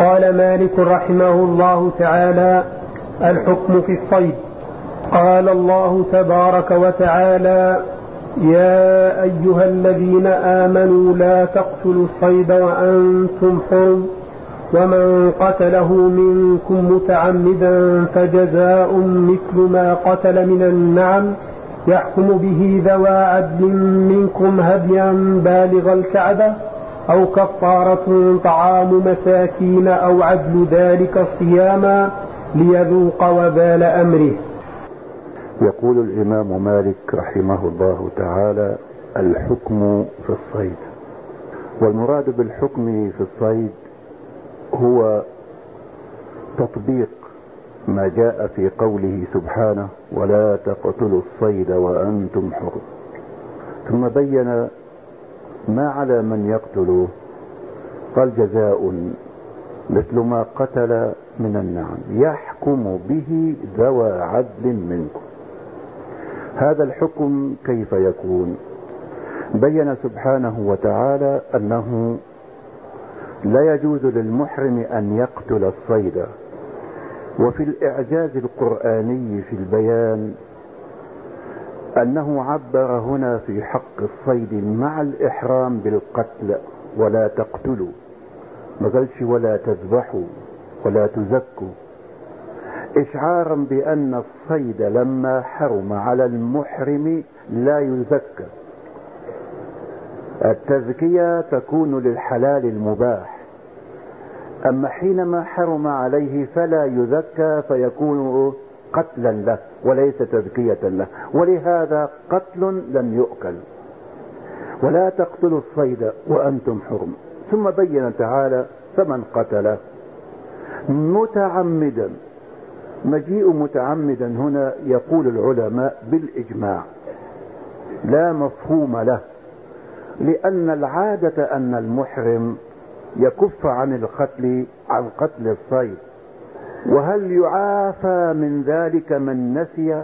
قال مالك رحمه الله تعالى الحكم في الصيد. قال الله تبارك وتعالى يا أيها الذين آمنوا لا تقتلوا الصيد وأنتم حرم ومن قتله منكم متعمدا فجزاء مثل ما قتل من النعم يحكم به ذوى عدل منكم هديا بالغ الكعبة. أو كفارة طعام مساكين أو عدل ذلك صياما ليذوق وبال أمره. يقول الإمام مالك رحمه الله تعالى الحكم في الصيد. والمراد بالحكم في الصيد هو تطبيق ما جاء في قوله سبحانه ولا تقتلوا الصيد وأنتم حر. ثم بين ما على من يقتل قال جزاء مثل ما قتل من النعم يحكم به ذوى عدل منكم. هذا الحكم كيف يكون؟ بين سبحانه وتعالى أنه لا يجوز للمحرم أن يقتل الصيد. وفي الإعجاز القرآني في البيان أنه عبر هنا في حق الصيد مع الإحرام بالقتل ولا تقتلوا. ما قالش ولا تذبحوا ولا تزكوا. إشعارا بأن الصيد لما حرم على المحرم لا يزكى. التزكية تكون للحلال المباح. أما حينما حرم عليه فلا يزكى فيكون قتلا له وليس تزكية له ولهذا قتل لم يؤكل. ولا تقتلوا الصيد وأنتم حرم. ثم بين تعالى فمن قتل متعمدا. مجيء متعمدا هنا يقول العلماء بالإجماع. لا مفهوم له. لأن العادة أن المحرم يكف عن القتل عن قتل الصيد. وهل يعافى من ذلك من نسي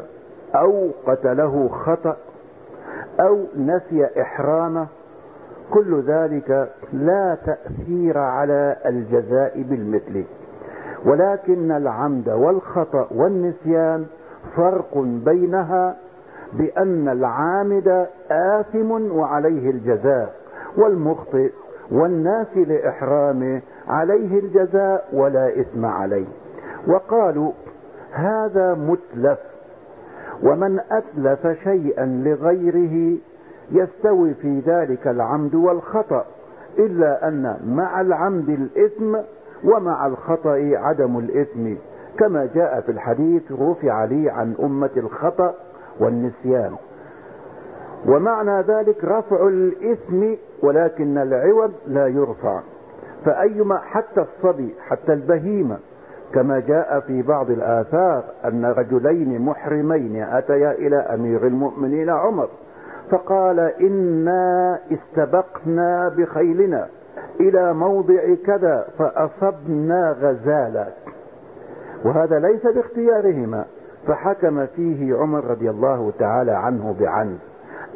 أو قتله خطأ أو نسي إحرامه؟ كل ذلك لا تأثير على الجزاء بالمثل. ولكن العمد والخطأ والنسيان فرق بينها بأن العامد آثم وعليه الجزاء والمخطئ والناسي لإحرامه عليه الجزاء ولا إثم عليه. وقالوا هذا متلف ومن أتلف شيئا لغيره يستوي في ذلك العمد والخطأ إلا أن مع العمد الإثم ومع الخطأ عدم الإثم كما جاء في الحديث رفع لي عن أمة الخطأ والنسيان. ومعنى ذلك رفع الإثم ولكن العوض لا يرفع. فأيما حتى الصبي حتى البهيمة كما جاء في بعض الآثار أن رجلين محرمين أتيا إلى أمير المؤمنين عمر فقال إنا استبقنا بخيلنا إلى موضع كذا فأصبنا غزالا. وهذا ليس باختيارهما فحكم فيه عمر رضي الله تعالى عنه بعمد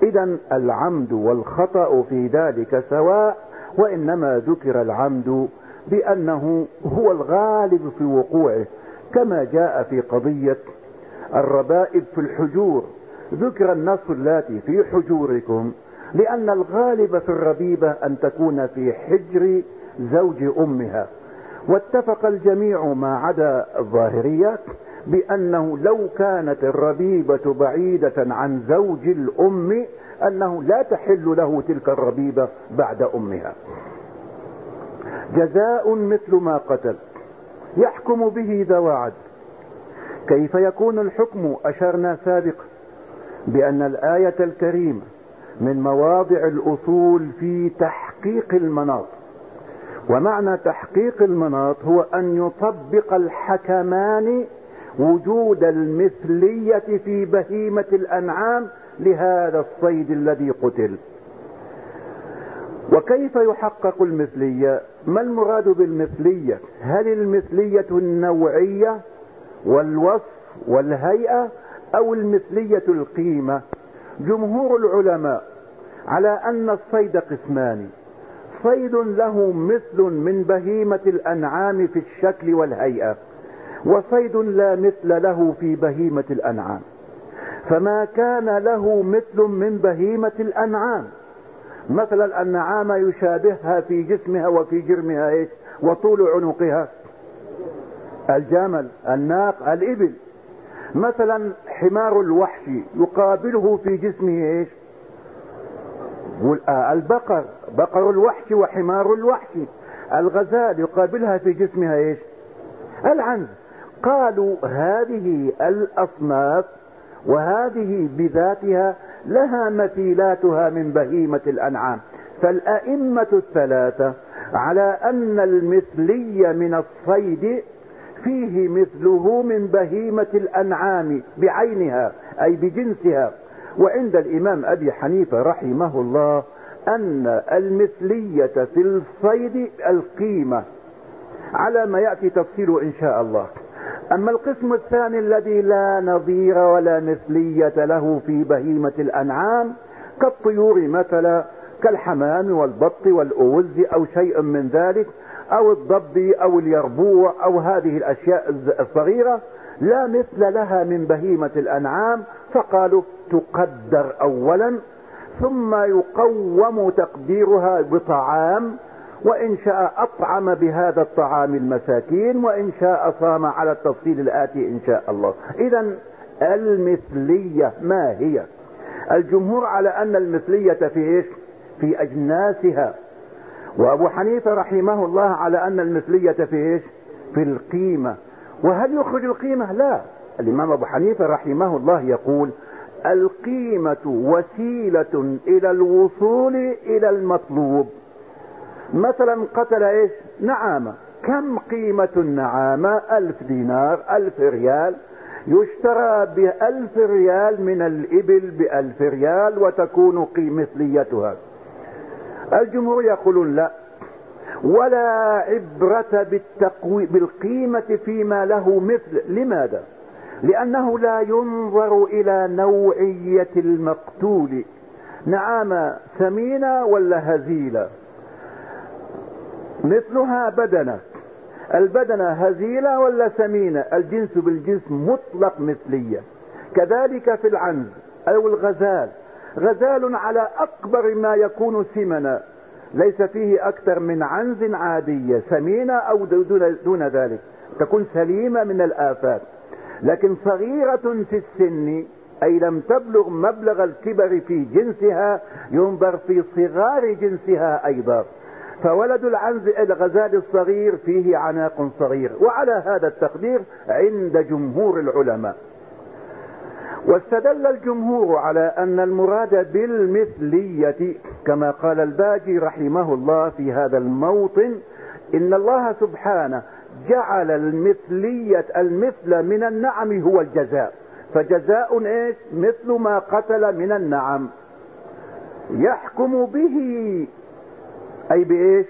إذا العمد والخطأ في ذلك سواء وإنما ذكر العمد بأنه هو الغالب في وقوعه كما جاء في قضية الربائب في الحجور. ذكر النص اللاتي في حجوركم لأن الغالب في الربيبة أن تكون في حجر زوج أمها. واتفق الجميع ما عدا الظاهرية بأنه لو كانت الربيبة بعيدة عن زوج الأم أنه لا تحل له تلك الربيبة بعد أمها. جزاء مثل ما قتل يحكم به ذوى عدل. كيف يكون الحكم؟ أشرنا سابقا بأن الآية الكريمة من مواضع الأصول في تحقيق المناط. ومعنى تحقيق المناط هو أن يطبق الحكمان وجود المثلية في بهيمة الأنعام لهذا الصيد الذي قتل. وكيف يحقق المثلية؟ ما المراد بالمثلية؟ هل المثلية النوعية والوصف والهيئة أو المثلية القيمة؟ جمهور العلماء على أن الصيد قسمان. صيد له مثل من بهيمة الأنعام في الشكل والهيئة وصيد لا مثل له في بهيمة الأنعام. فما كان له مثل من بهيمة الأنعام. مثلا النعام يشابهها في جسمها وفي جرمها إيش؟ وطول عنقها. الجمل الناق الإبل. مثلا حمار الوحش يقابله في جسمه إيش؟ آه، البقر. بقر الوحش وحمار الوحش. الغزال يقابلها في جسمها إيش؟ العنز. قالوا هذه الأصناف وهذه بذاتها لها مثيلاتها من بهيمة الأنعام. فالأئمة الثلاثة على أن المثلي من الصيد فيه مثله من بهيمة الأنعام بعينها أي بجنسها. وعند الإمام أبي حنيفة رحمه الله أن المثلية في الصيد القيمة. على ما يأتي تفصيله إن شاء الله. أما القسم الثاني الذي لا نظير ولا مثلية له في بهيمة الأنعام كالطيور مثلا كالحمام والبط والأوز أو شيء من ذلك أو الضب أو اليربوع أو هذه الأشياء الصغيرة لا مثل لها من بهيمة الأنعام فقالوا تقدر اولا ثم يقوم تقديرها بطعام وإن شاء أطعم بهذا الطعام المساكين وإن شاء صام على التفصيل الآتي إن شاء الله. إذا المثلية ما هي؟ الجمهور على أن المثلية في إيش؟ في أجناسها. وأبو حنيفة رحمه الله على أن المثلية في إيش؟ في القيمة. وهل يخرج القيمة؟ لا. الإمام أبو حنيفة رحمه الله يقول القيمة وسيلة إلى الوصول إلى المطلوب. مثلا قتل إيش؟ نعامة. كم قيمة النعامة؟ ألف دينار ألف ريال. يشترى بألف ريال من الإبل بألف ريال وتكون مثليتها الجمهور يقولون لا. ولا عبرة بالتقوي بالقيمة فيما له مثل. لماذا؟ لأنه لا ينظر إلى نوعية المقتول. نعامة سمينة ولا هزيلة؟ مثلها بدنة. البدنة هزيلة ولا سمينة؟ الجنس بالجنس مطلق مثلية. كذلك في العنز أو الغزال. غزال على أكبر ما يكون سمنا ليس فيه أكثر من عنز عادية سمينة أو دون, دون ذلك. تكون سليمة من الآفات. لكن صغيرة في السن أي لم تبلغ مبلغ الكبر في جنسها ينظر في صغار جنسها أيضا. فولد العنز الغزال الصغير فيه عناق صغير وعلى هذا التقدير عند جمهور العلماء. واستدل الجمهور على أن المراد بالمثلية كما قال الباجي رحمه الله في هذا الموطن إن الله سبحانه جعل المثلية المثل من النعم هو الجزاء. فجزاء إيش؟ مثل ما قتل من النعم. يحكم به أي بإيش؟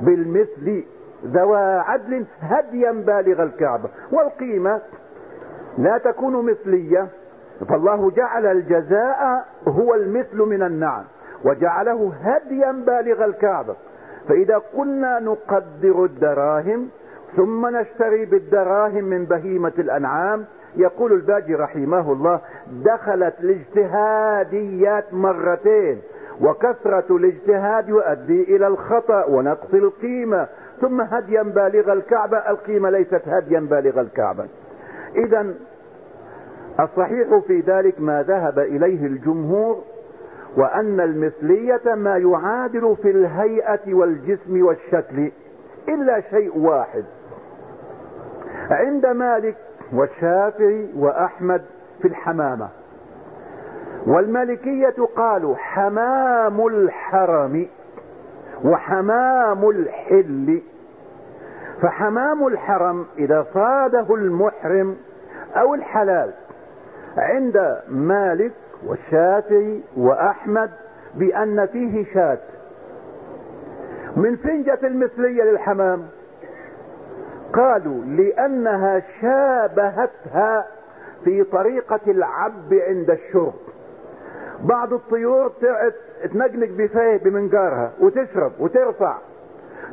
بالمثل ذوى عدل هديا بالغ الكعبة والقيمة لا تكون مثلية فالله جعل الجزاء هو المثل من النعم وجعله هديا بالغ الكعبة فإذا كنا نقدر الدراهم ثم نشتري بالدراهم من بهيمة الأنعام يقول الباجي رحمه الله دخلت الاجتهاديات مرتين. وكثرة الاجتهاد يؤدي إلى الخطأ ونقص القيمة. ثم هديا بالغ الكعبة. القيمة ليست هديا بالغ الكعبة. اذا الصحيح في ذلك ما ذهب إليه الجمهور وأن المثلية ما يعادل في الهيئة والجسم والشكل إلا شيء واحد. عند مالك والشافعي وأحمد في الحمامة. والمالكية قالوا حمام الحرم وحمام الحل. فحمام الحرم إذا صاده المحرم أو الحلال عند مالك والشافعي وأحمد بأن فيه شاة. من فين جت المثلية للحمام قالوا لأنها شابهتها في طريقة العب عند الشرب. بعض الطيور تنقنق بفيه بمنقارها وتشرب وترفع.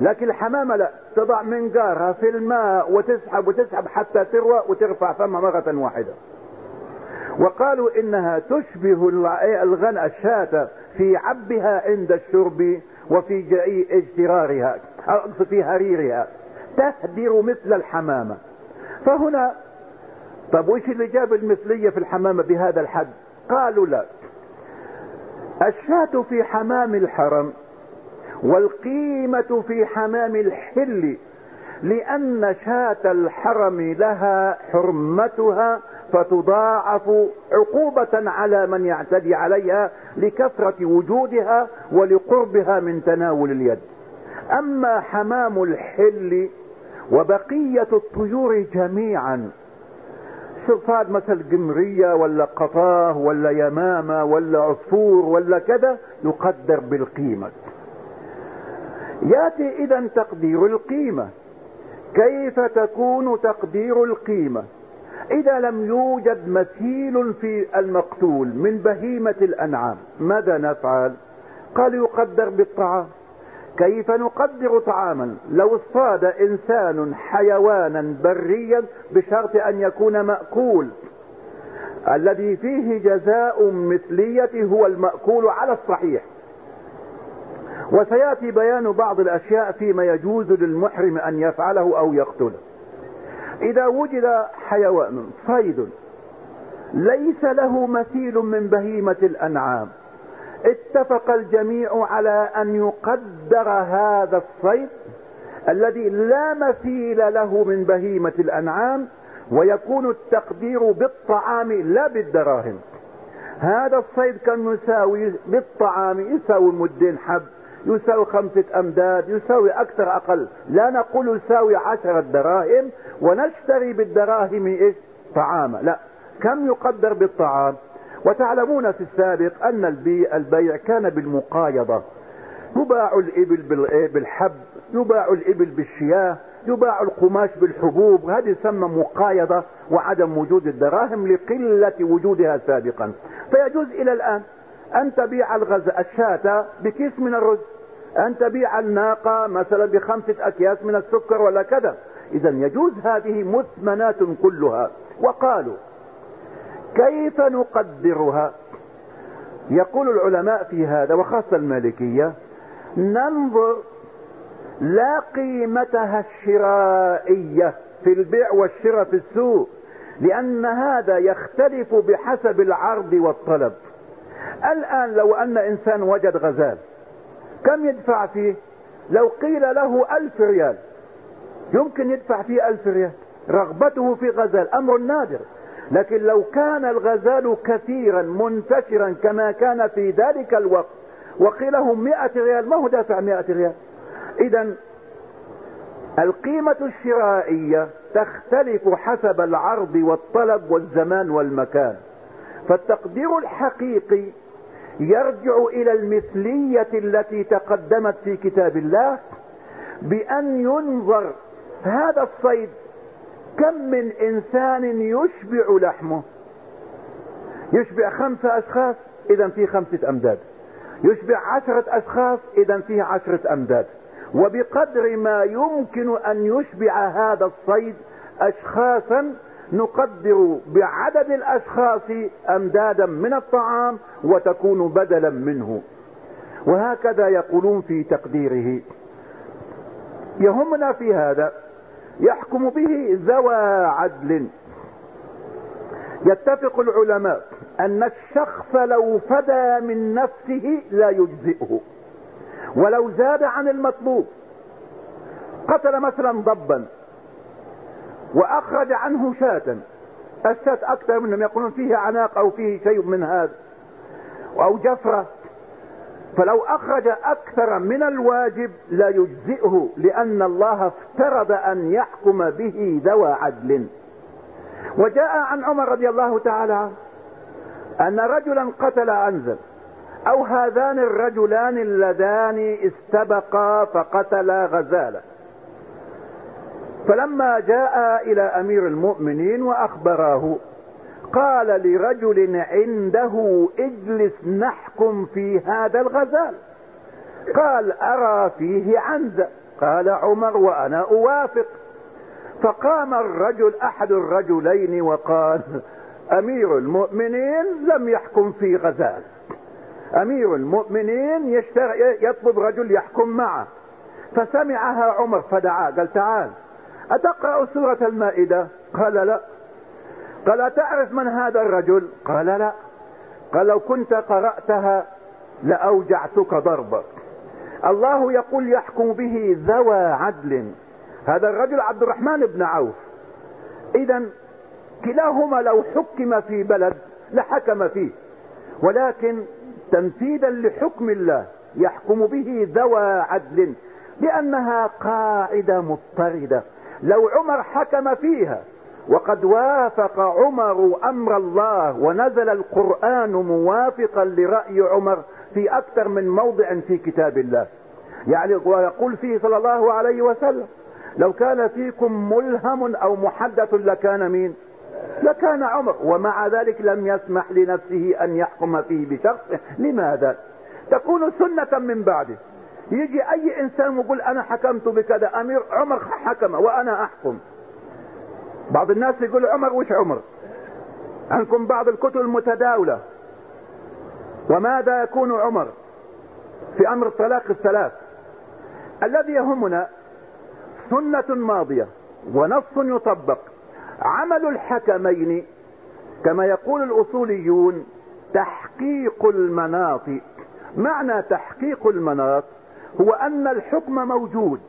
لكن الحمامة لا تضع منقارها في الماء وتسحب وتسحب حتى تروى وترفع فمها مرة واحدة. وقالوا إنها تشبه الغنى الشاة في عبها عند الشرب وفي اجترارها أقصد في هريرها. تهدر مثل الحمامة. فهنا طب وش اللي جاب المثلية في الحمامة بهذا الحد؟ قالوا لا. الشاة في حمام الحرم والقيمة في حمام الحل لأن شاة الحرم لها حرمتها فتضاعف عقوبة على من يعتدي عليها لكثرة وجودها ولقربها من تناول اليد. أما حمام الحل وبقية الطيور جميعا صاد مثل قمرية ولا قطاه ولا يمامة ولا عصفور ولا كذا يقدر بالقيمة. ياتي إذا تقدير القيمة. كيف تكون تقدير القيمة؟ إذا لم يوجد مثيل في المقتول من بهيمة الأنعام ماذا نفعل؟ قال يقدر بالطعام. كيف نقدر طعاما؟ لو اصطاد إنسان حيوانا بريا بشرط أن يكون مأكول. الذي فيه جزاء مثلية هو المأكول على الصحيح. وسيأتي بيان بعض الأشياء فيما يجوز للمحرم أن يفعله أو يقتله. إذا وجد حيوان صيد ليس له مثيل من بهيمة الأنعام. اتفق الجميع على أن يقدر هذا الصيد الذي لا مثيل له من بهيمة الأنعام ويكون التقدير بالطعام لا بالدراهم. هذا الصيد كان يساوي بالطعام يساوي مدين حب يساوي خمسة أمداد يساوي أكثر أقل. لا نقول يساوي عشرة دراهم ونشتري بالدراهم إيش؟ طعاما. لا كم يقدر بالطعام؟ وتعلمون في السابق أن البيع كان بالمقايضة. يباع الإبل إيه، بالحب يباع الإبل بالشياه يباع القماش بالحبوب. هذه يسمى مقايضة وعدم وجود الدراهم لقلة وجودها سابقا. فيجوز إلى الآن أن تبيع الغز الشاة بكيس من الرز أن تبيع الناقة مثلا بخمسة أكياس من السكر ولا كذا. اذا يجوز هذه مثمنات كلها. وقالوا كيف نقدرها؟ يقول العلماء في هذا وخاصة المالكية ننظر لا قيمتها الشرائية في البيع والشراء في السوق لأن هذا يختلف بحسب العرض والطلب. الآن لو أن إنسان وجد غزال كم يدفع فيه؟ لو قيل له ألف ريال يمكن يدفع فيه ألف ريال رغبته في غزال أمر نادر. لكن لو كان الغزال كثيرا منتشرا كما كان في ذلك الوقت وقيل مئة ريال ما هو دافع مئة ريال؟ اذا القيمة الشرائية تختلف حسب العرض والطلب والزمان والمكان. فالتقدير الحقيقي يرجع إلى المثلية التي تقدمت في كتاب الله بأن ينظر هذا الصيد كم من إنسان يشبع لحمه؟ يشبع خمسة أشخاص اذا في خمسة أمداد. يشبع عشرة أشخاص اذا فيه عشرة أمداد. وبقدر ما يمكن أن يشبع هذا الصيد اشخاصا نقدر بعدد الأشخاص امدادا من الطعام وتكون بدلا منه. وهكذا يقولون في تقديره. يهمنا في هذا يحكم به ذوى عدل. يتفق العلماء أن الشخص لو فدى من نفسه لا يجزئه. ولو زاد عن المطلوب. قتل مثلا ضبا. وأخرج عنه شاة. الشاة أكثر منهم يقولون فيه عناق أو فيه شيء من هذا. أو جفرة. فلو أخرج أكثر من الواجب لا يجزئه لأن الله افترض أن يحكم به ذوى عدل. وجاء عن عمر رضي الله تعالى عنه أن رجلا قتل انزل أو هذان الرجلان اللذان استبقا فقتلا غزالا. فلما جاء إلى أمير المؤمنين وأخبراه قال لرجل عنده اجلس نحكم في هذا الغزال. قال أرى فيه عنزة. قال عمر وأنا أوافق. فقام الرجل أحد الرجلين وقال أمير المؤمنين لم يحكم في غزال. أمير المؤمنين يطلب رجل يحكم معه. فسمعها عمر فدعاه قال تعال أتقرأ سورة المائدة؟ قال لا. قال أتعرف من هذا الرجل؟ قال لا. قال لو كنت قرأتها لأوجعتك ضربا. الله يقول يحكم به ذوى عدل. هذا الرجل عبد الرحمن بن عوف. إذا كلاهما لو حكم في بلد لحكم فيه ولكن تنفيذا لحكم الله يحكم به ذوى عدل لأنها قاعدة مضطردة. لو عمر حكم فيها وقد وافق عمر أمر الله ونزل القرآن موافقا لرأي عمر في أكثر من موضع في كتاب الله. يعني ويقول فيه صلى الله عليه وسلم لو كان فيكم ملهم أو محدث لكان مين؟ لكان عمر ومع ذلك لم يسمح لنفسه أن يحكم فيه بشخص لماذا؟ تكون سنة من بعده. يجي أي إنسان يقول أنا حكمت بكذا أمير عمر حكم وأنا أحكم. بعض الناس يقول عمر وش عمر؟ عندكم بعض الكتب المتداولة. وماذا يكون عمر؟ في أمر الطلاق الثلاث. الذي يهمنا سنة ماضية ونص يطبق. عمل الحكمين كما يقول الأصوليون تحقيق المناط. معنى تحقيق المناط هو أن الحكم موجود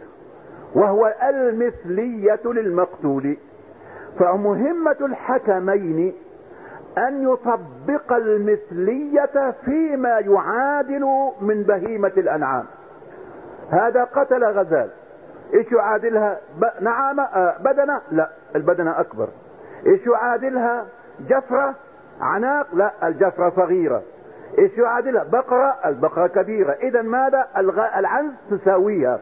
وهو المثلية للمقتول. فمهمة الحكمين أن يطبق المثلية فيما يعادل من بهيمة الأنعام. هذا قتل غزال. إيش يعادلها؟ نعامة بدنة؟ لا البدنة أكبر. إيش يعادلها؟ جفرة عناق؟ لا الجفرة صغيرة. إيش يعادلها؟ بقرة؟ البقرة كبيرة. اذا ماذا؟ العنز تساويها.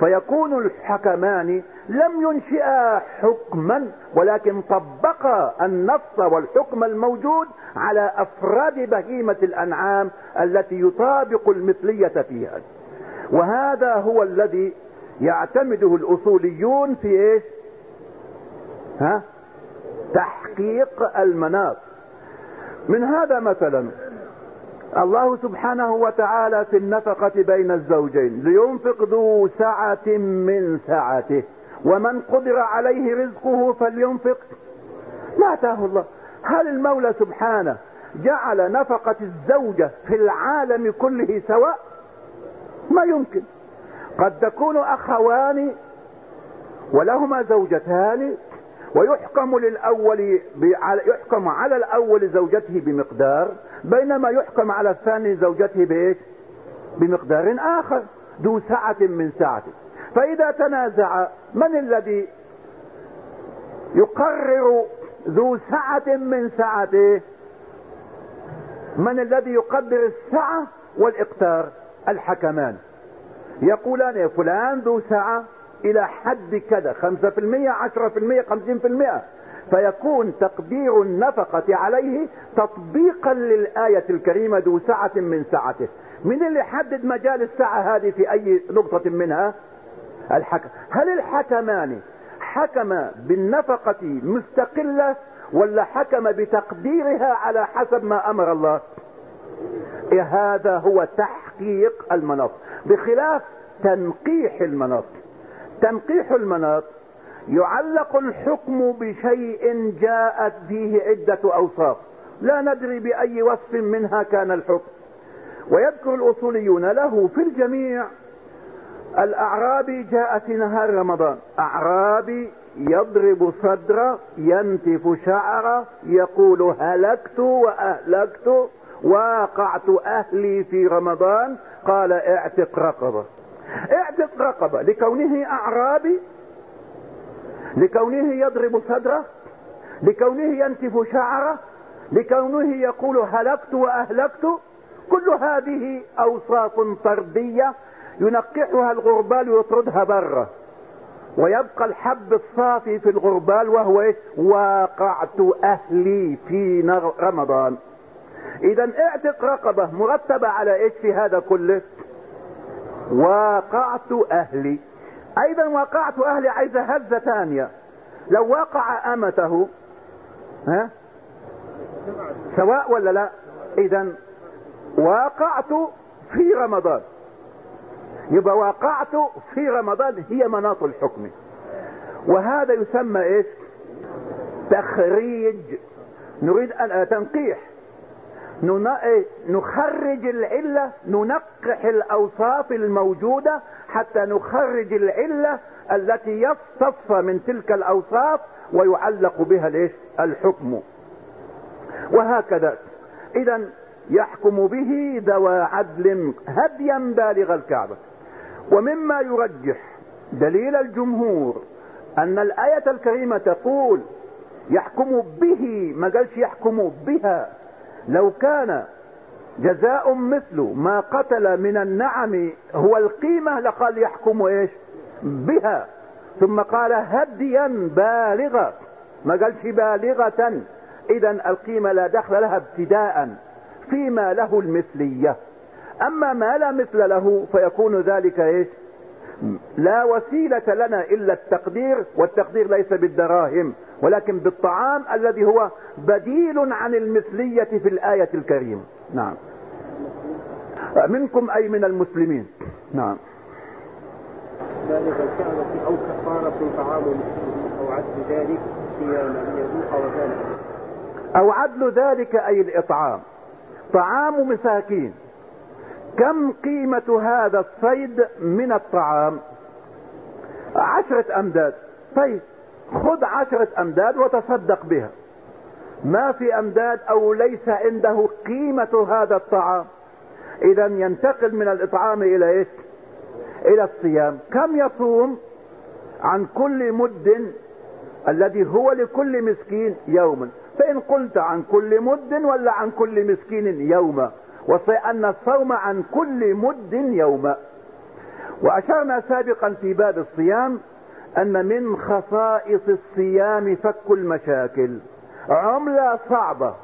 فيكون الحكمان لم ينشئا حكما ولكن طبقا النص والحكم الموجود على أفراد بهيمة الأنعام التي يطابق المثلية فيها. وهذا هو الذي يعتمده الأصوليون في إيش؟ ها؟ تحقيق المناط. من هذا مثلا الله سبحانه وتعالى في النفقة بين الزوجين. لينفق ذو سعة من سعته. ومن قدر عليه رزقه فلينفق. ما اتاه الله. هل المولى سبحانه جعل نفقة الزوجة في العالم كله سواء؟ ما يمكن. قد تكون أخوان ولهما زوجتان ويحكم للأول يحكم على الأول زوجته بمقدار بينما يحكم على الثاني زوجته بإيش؟ بمقدار آخر ذو سعة من سعته فإذا تنازع من الذي يقرر ذو سعة من سعته من الذي يقدر السعة والاقتار الحكمان. يقولان يا فلان ذو سعة إلى حد كذا خمسة في المية عشرة في المية خمسين في المية. فيكون تقدير النفقة عليه تطبيقا للآية الكريمة ذو سعة من سعته. من اللي حدد مجال السعة هذه في أي نقطة منها؟ الحكم هل الحكمان حكم بالنفقة مستقلة ولا حكم بتقديرها على حسب ما أمر الله؟ إيه هذا هو تحقيق المناط بخلاف تنقيح المناط تنقيح المناط يعلق الحكم بشيء جاءت فيه عدة أوصاف. لا ندري بأي وصف منها كان الحكم. ويذكر الأصوليون له في الجميع الأعرابي جاء في نهار رمضان. أعرابي يضرب صدره ينتف شعره يقول هلكت وأهلكت واقعت أهلي في رمضان. قال اعتق رقبة. اعتق رقبة لكونه أعرابي لكونه يضرب صدره لكونه ينتف شعره لكونه يقول هلكت وأهلكت كل هذه أوصاف طردية ينقحها الغربال ويطردها برا. ويبقى الحب الصافي في الغربال وهو إيه واقعت أهلي في رمضان. إذا اعتق رقبة مرتبة على إيش في هذا كله؟ واقعت أهلي. أيضا واقعت أهلي عايزة هزة ثانية. لو وقع أمته ها؟ سواء ولا لا؟ اذا واقعت في رمضان. يبقى واقعت في رمضان هي مناط الحكم. وهذا يسمى إيش؟ تخريج. نريد ان تنقيح. إيه؟ نخرج العلة ننقح الأوصاف الموجودة حتى نخرج العلة التي يستصفى من تلك الأوصاف ويعلق بها الايش الحكم. وهكذا. إذا يحكم به ذوى عدل هديا بالغ الكعبة. ومما يرجح دليل الجمهور أن الآية الكريمة تقول يحكم به ما قالش يحكم بها. لو كان جزاء مثل ما قتل من النعم هو القيمة لقال يحكم إيش؟ بها. ثم قال هديا بالغة. ما قالش بالغة. اذا القيمة لا دخل لها ابتداء فيما له المثلية. أما ما لا مثل له فيكون ذلك إيش؟ لا وسيلة لنا إلا التقدير والتقدير ليس بالدراهم ولكن بالطعام الذي هو بديل عن المثلية في الآية الكريمة. نعم. منكم أي من المسلمين. نعم. ذلك الكعبة أو كفارة طعام أو عدل ذلك صياما ليذوق وبال أو عدل ذلك أي الإطعام. طعام مساكين. كم قيمة هذا الصيد من الطعام؟ عشرة أمداد. طيب خذ عشرة أمداد وتصدق بها. ما في أمداد أو ليس عنده قيمة هذا الطعام. إذا ينتقل من الإطعام إلى إيش؟ إلى الصيام. كم يصوم عن كل مد الذي هو لكل مسكين يوما؟ فإن قلت عن كل مد ولا عن كل مسكين يوما؟ وأن الصوم عن كل مد يوما. وأشرنا سابقا في باب الصيام أن من خصائص الصيام فك المشاكل. عملة صعبة.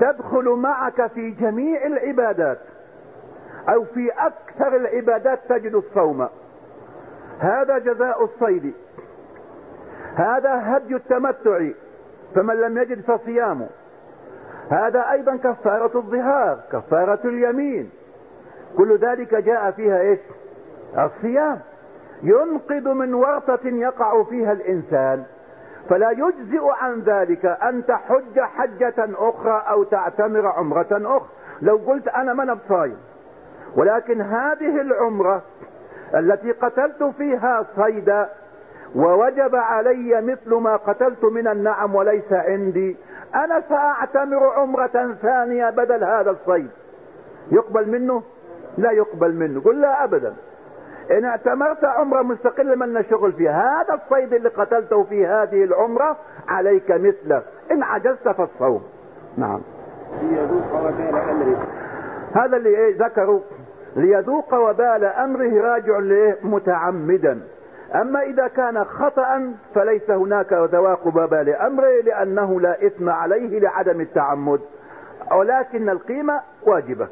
تدخل معك في جميع العبادات. أو في أكثر العبادات تجد الصوم. هذا جزاء الصيد. هذا هدي التمتع. فمن لم يجد فصيامه هذا أيضا كفارة الظهار كفارة اليمين. كل ذلك جاء فيها إيش؟ الصيام. ينقذ من ورطة يقع فيها الإنسان. فلا يجزئ عن ذلك أن تحج حجة أخرى أو تعتمر عمرة أخرى. لو قلت أنا من بصايم. ولكن هذه العمرة التي قتلت فيها صيدا ووجب علي مثل ما قتلت من النعم وليس عندي أنا سأعتمر عمرة ثانية بدل هذا الصيد. يقبل منه؟ لا يقبل منه. قل لا ابدا. إن اعتمرت عمرة مستقلة من شغل فيها هذا الصيد اللي قتلته في هذه العمرة عليك مثله. إن عجزت فالصوم. نعم. هذا اللي إيه ذكروا ليذوق وبال أمره راجع لايه متعمدا. أما إذا كان خطأ فليس هناك ذواق وبال امره لأنه لا إثم عليه لعدم التعمد. ولكن القيمة واجبة.